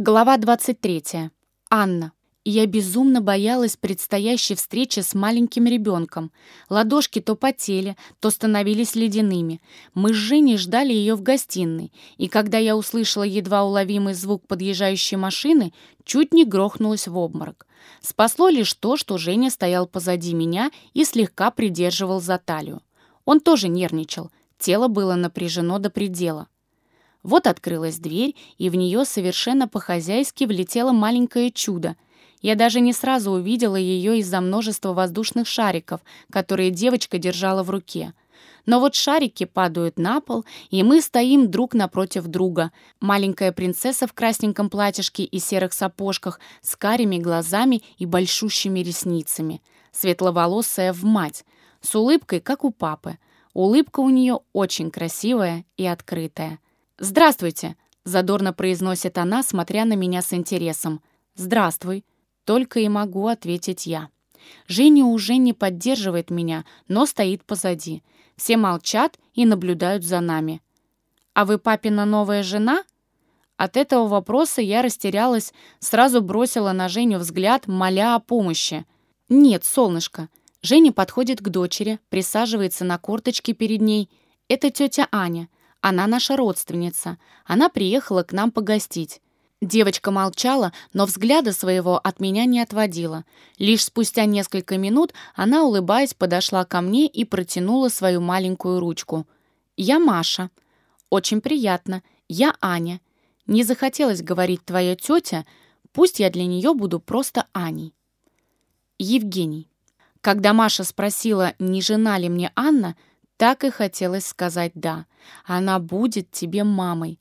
Глава 23. Анна. Я безумно боялась предстоящей встречи с маленьким ребенком. Ладошки то потели, то становились ледяными. Мы с Женей ждали ее в гостиной, и когда я услышала едва уловимый звук подъезжающей машины, чуть не грохнулась в обморок. Спасло лишь то, что Женя стоял позади меня и слегка придерживал за талию. Он тоже нервничал, тело было напряжено до предела. Вот открылась дверь, и в нее совершенно по-хозяйски влетело маленькое чудо. Я даже не сразу увидела ее из-за множества воздушных шариков, которые девочка держала в руке. Но вот шарики падают на пол, и мы стоим друг напротив друга. Маленькая принцесса в красненьком платьишке и серых сапожках с карими глазами и большущими ресницами. Светловолосая в мать, с улыбкой, как у папы. Улыбка у нее очень красивая и открытая. «Здравствуйте!» — задорно произносит она, смотря на меня с интересом. «Здравствуй!» — только и могу ответить я. Женя уже не поддерживает меня, но стоит позади. Все молчат и наблюдают за нами. «А вы папина новая жена?» От этого вопроса я растерялась, сразу бросила на Женю взгляд, моля о помощи. «Нет, солнышко». Женя подходит к дочери, присаживается на корточки перед ней. «Это тетя Аня. Она наша родственница. Она приехала к нам погостить. Девочка молчала, но взгляда своего от меня не отводила. Лишь спустя несколько минут она, улыбаясь, подошла ко мне и протянула свою маленькую ручку. «Я Маша. Очень приятно. Я Аня. Не захотелось говорить твоя тетя, пусть я для нее буду просто Аней». Евгений. Когда Маша спросила, не жена ли мне Анна, так и хотелось сказать «да». Она будет тебе мамой.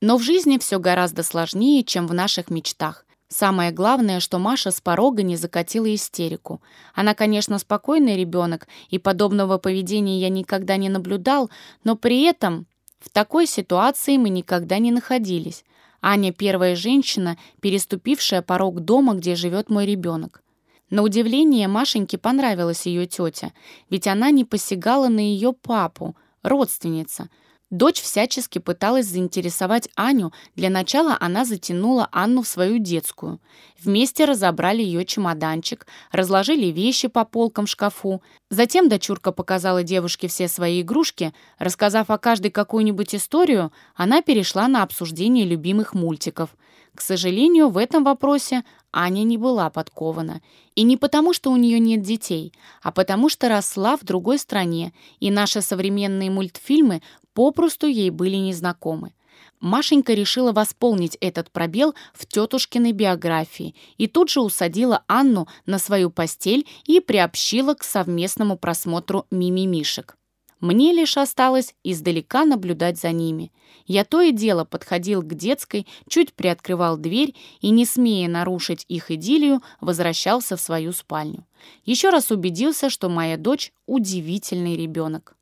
Но в жизни все гораздо сложнее, чем в наших мечтах. Самое главное, что Маша с порога не закатила истерику. Она, конечно, спокойный ребенок, и подобного поведения я никогда не наблюдал, но при этом в такой ситуации мы никогда не находились. Аня первая женщина, переступившая порог дома, где живет мой ребенок. На удивление Машеньке понравилась ее тетя, ведь она не посягала на ее папу, родственница. Дочь всячески пыталась заинтересовать Аню, для начала она затянула Анну в свою детскую. Вместе разобрали ее чемоданчик, разложили вещи по полкам в шкафу. Затем дочурка показала девушке все свои игрушки. Рассказав о каждой какую-нибудь историю, она перешла на обсуждение любимых мультиков. К сожалению, в этом вопросе Аня не была подкована. И не потому, что у нее нет детей, а потому что росла в другой стране, и наши современные мультфильмы попросту ей были незнакомы. Машенька решила восполнить этот пробел в тетушкиной биографии и тут же усадила Анну на свою постель и приобщила к совместному просмотру мимимишек. Мне лишь осталось издалека наблюдать за ними. Я то и дело подходил к детской, чуть приоткрывал дверь и, не смея нарушить их идиллию, возвращался в свою спальню. Еще раз убедился, что моя дочь — удивительный ребенок.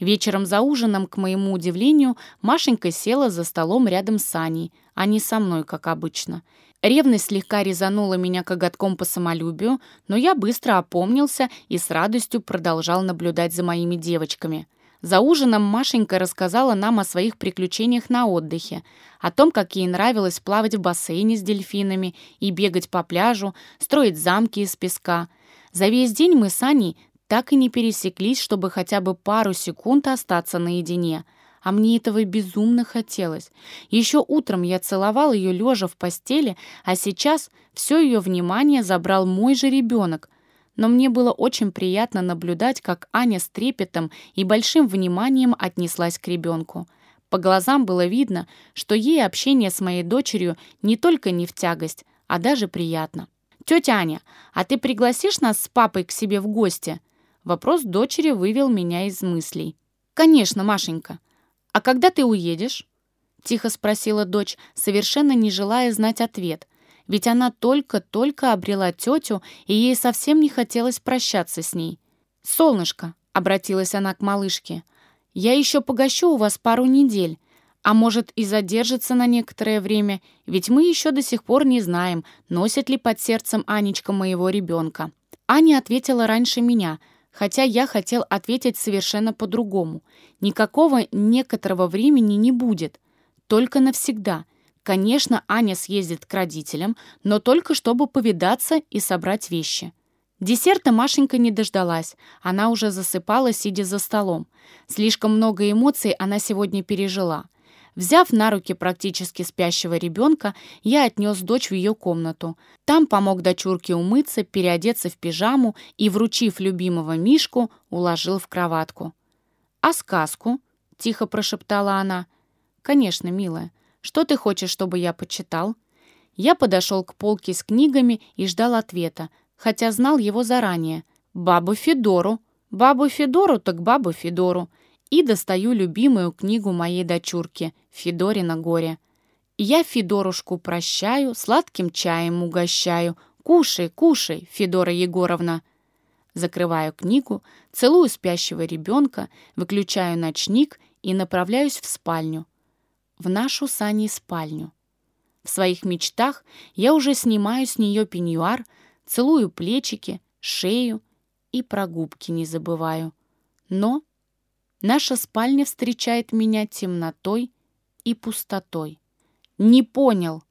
Вечером за ужином, к моему удивлению, Машенька села за столом рядом с Аней, а не со мной, как обычно. Ревность слегка резанула меня коготком по самолюбию, но я быстро опомнился и с радостью продолжал наблюдать за моими девочками. За ужином Машенька рассказала нам о своих приключениях на отдыхе, о том, как ей нравилось плавать в бассейне с дельфинами и бегать по пляжу, строить замки из песка. За весь день мы с Аней так и не пересеклись, чтобы хотя бы пару секунд остаться наедине — а мне этого безумно хотелось. Еще утром я целовал ее лежа в постели, а сейчас все ее внимание забрал мой же ребенок. Но мне было очень приятно наблюдать, как Аня с трепетом и большим вниманием отнеслась к ребенку. По глазам было видно, что ей общение с моей дочерью не только не в тягость, а даже приятно. «Тетя Аня, а ты пригласишь нас с папой к себе в гости?» Вопрос дочери вывел меня из мыслей. «Конечно, Машенька. «А когда ты уедешь?» — тихо спросила дочь, совершенно не желая знать ответ. Ведь она только-только обрела тетю, и ей совсем не хотелось прощаться с ней. «Солнышко», — обратилась она к малышке, — «я еще погощу у вас пару недель, а может и задержится на некоторое время, ведь мы еще до сих пор не знаем, носит ли под сердцем Анечка моего ребенка». Аня ответила раньше меня — хотя я хотел ответить совершенно по-другому. Никакого некоторого времени не будет, только навсегда. Конечно, Аня съездит к родителям, но только чтобы повидаться и собрать вещи. Десерта Машенька не дождалась. Она уже засыпала, сидя за столом. Слишком много эмоций она сегодня пережила. Взяв на руки практически спящего ребенка, я отнес дочь в ее комнату. Там помог дочурке умыться, переодеться в пижаму и, вручив любимого Мишку, уложил в кроватку. «А сказку?» — тихо прошептала она. «Конечно, милая. Что ты хочешь, чтобы я почитал?» Я подошел к полке с книгами и ждал ответа, хотя знал его заранее. «Бабу Федору». «Бабу Федору, так бабу Федору». И достаю любимую книгу моей дочурки «Федорина горе». Я Федорушку прощаю, сладким чаем угощаю. Кушай, кушай, Федора Егоровна. Закрываю книгу, целую спящего ребенка, выключаю ночник и направляюсь в спальню. В нашу с Аней спальню. В своих мечтах я уже снимаю с нее пеньюар, целую плечики, шею и про губки не забываю. Но наша спальня встречает меня темнотой и пустотой. «Не понял»,